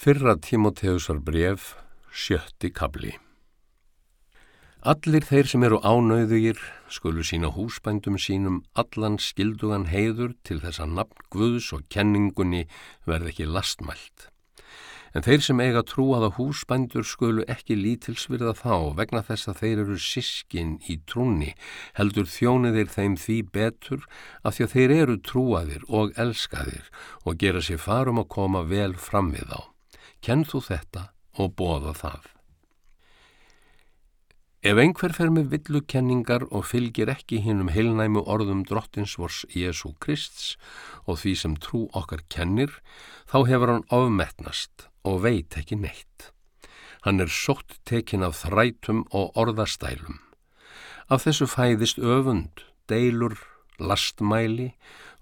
Fyrra Tímoteusar bref, sjötti kabli. Allir þeir sem eru ánauðugir skulu sína húsbændum sínum allan skildugan heiður til þess að nafn Guðs og kenningunni verð ekki lastmælt. En þeir sem eiga trúaða húsbændur skulu ekki lítilsvirða þá vegna þess að þeir eru sískin í trúni heldur þjóniðir þeim því betur af því að þeir eru trúaðir og elskaðir og gera sér farum að koma vel fram við þá. Kenn þú þetta og bóða það. Ef einhver fer með villukenningar og fylgir ekki hinnum heilnæmu orðum drottinsvors Jésu Krists og því sem trú okkar kennir, þá hefur hann ofmetnast og veit ekki neitt. Hann er sótt tekin af þrætum og orðastælum. Af þessu fæðist öfund, deilur, lastmæli,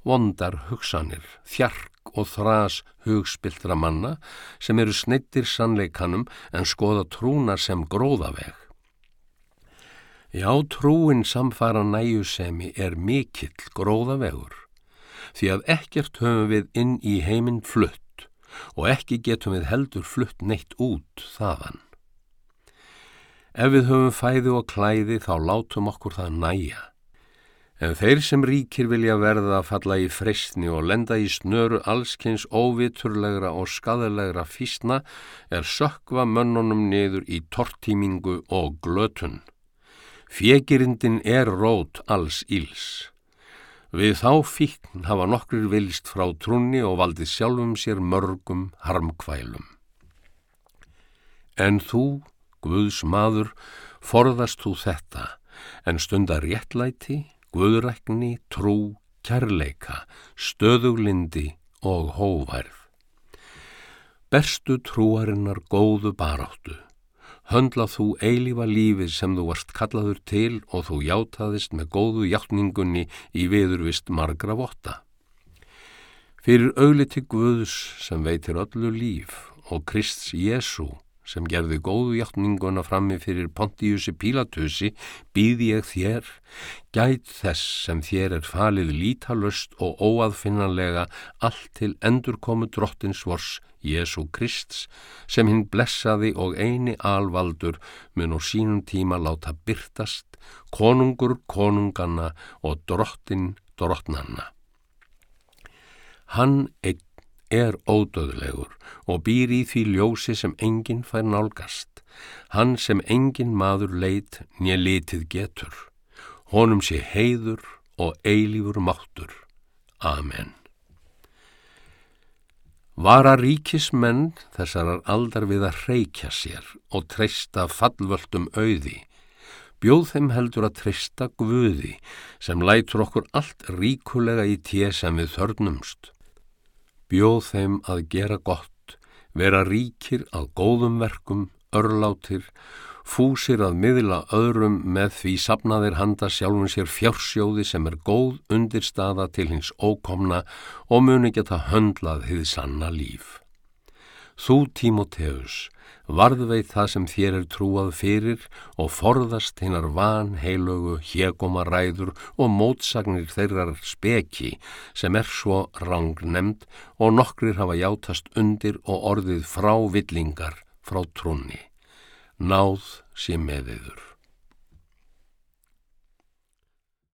vondar hugsanir, þjark og þrás hugspiltra manna sem eru snittir sannleikanum en skoða trúna sem gróðaveg. Já, trúin samfara næjusemi er mikill gróðavegur, því að ekkert höfum við inn í heiminn flutt og ekki getum við heldur flutt neitt út þaðan. Ef við höfum fæði og klæði þá látum okkur það næja. En þeir sem ríkir vilja verða að falla í freystni og lenda í snöru allskynns óviturlegra og skadalegra físna er sökva mönnunum niður í tortímingu og glötun. Fjegirindin er rót alls íls. Við þá fíkn hafa nokkur vilst frá trúni og valdi sjálfum sér mörgum harmkvælum. En þú, Guðs maður, forðast þú þetta, en stundar réttlæti, guðrækni, trú, kærleika, stöðuglindi og hóværð. Berstu trúarinnar góðu baráttu. Höndla þú eilífa lífið sem þú varst kallaður til og þú játaðist með góðu hjáttningunni í viðurvist margra votta. Fyrir augliti Guðs sem veitir öllu líf og Krists Jésu sem gerði góðu hjáttninguna frammi fyrir Pontiusi Pílatusi, býði ég þér, gæt þess sem þér er falið lítalust og óaðfinnanlega allt til endurkomu drottins vors Jésu Krist sem hinn blessaði og eini alvaldur mun og sínum tíma láta byrtast, konungur konunganna og drottin drottnanna. Hann einn er ódöðlegur og býr í því ljósi sem enginn fær nálgast, hann sem enginn maður leit nýja litið getur, honum sé heiður og eilífur máttur. Amen. Vara ríkismenn þessarar aldar við að reykja sér og treysta fallvöldum auði, bjóð þeim heldur að treysta guði sem lætur okkur allt ríkulega í tíu sem við þörnumst bjóð þeim að gera gott, vera ríkir að góðum verkum, örlátir, fúsir að miðla öðrum með því sapnaðir handa sjálfum sér fjársjóði sem er góð undirstaða til hins ókomna og muni geta höndlað hið sanna líf. Þú, Tímoteus, varðveit það sem þér er trúað fyrir og forðast hinnar van heilögu, hjegomaræður og mótsagnir þeirrar speki sem er svo rang nefnd og nokkrir hafa játast undir og orðið frá villingar frá trúni. Náð sé meðiður.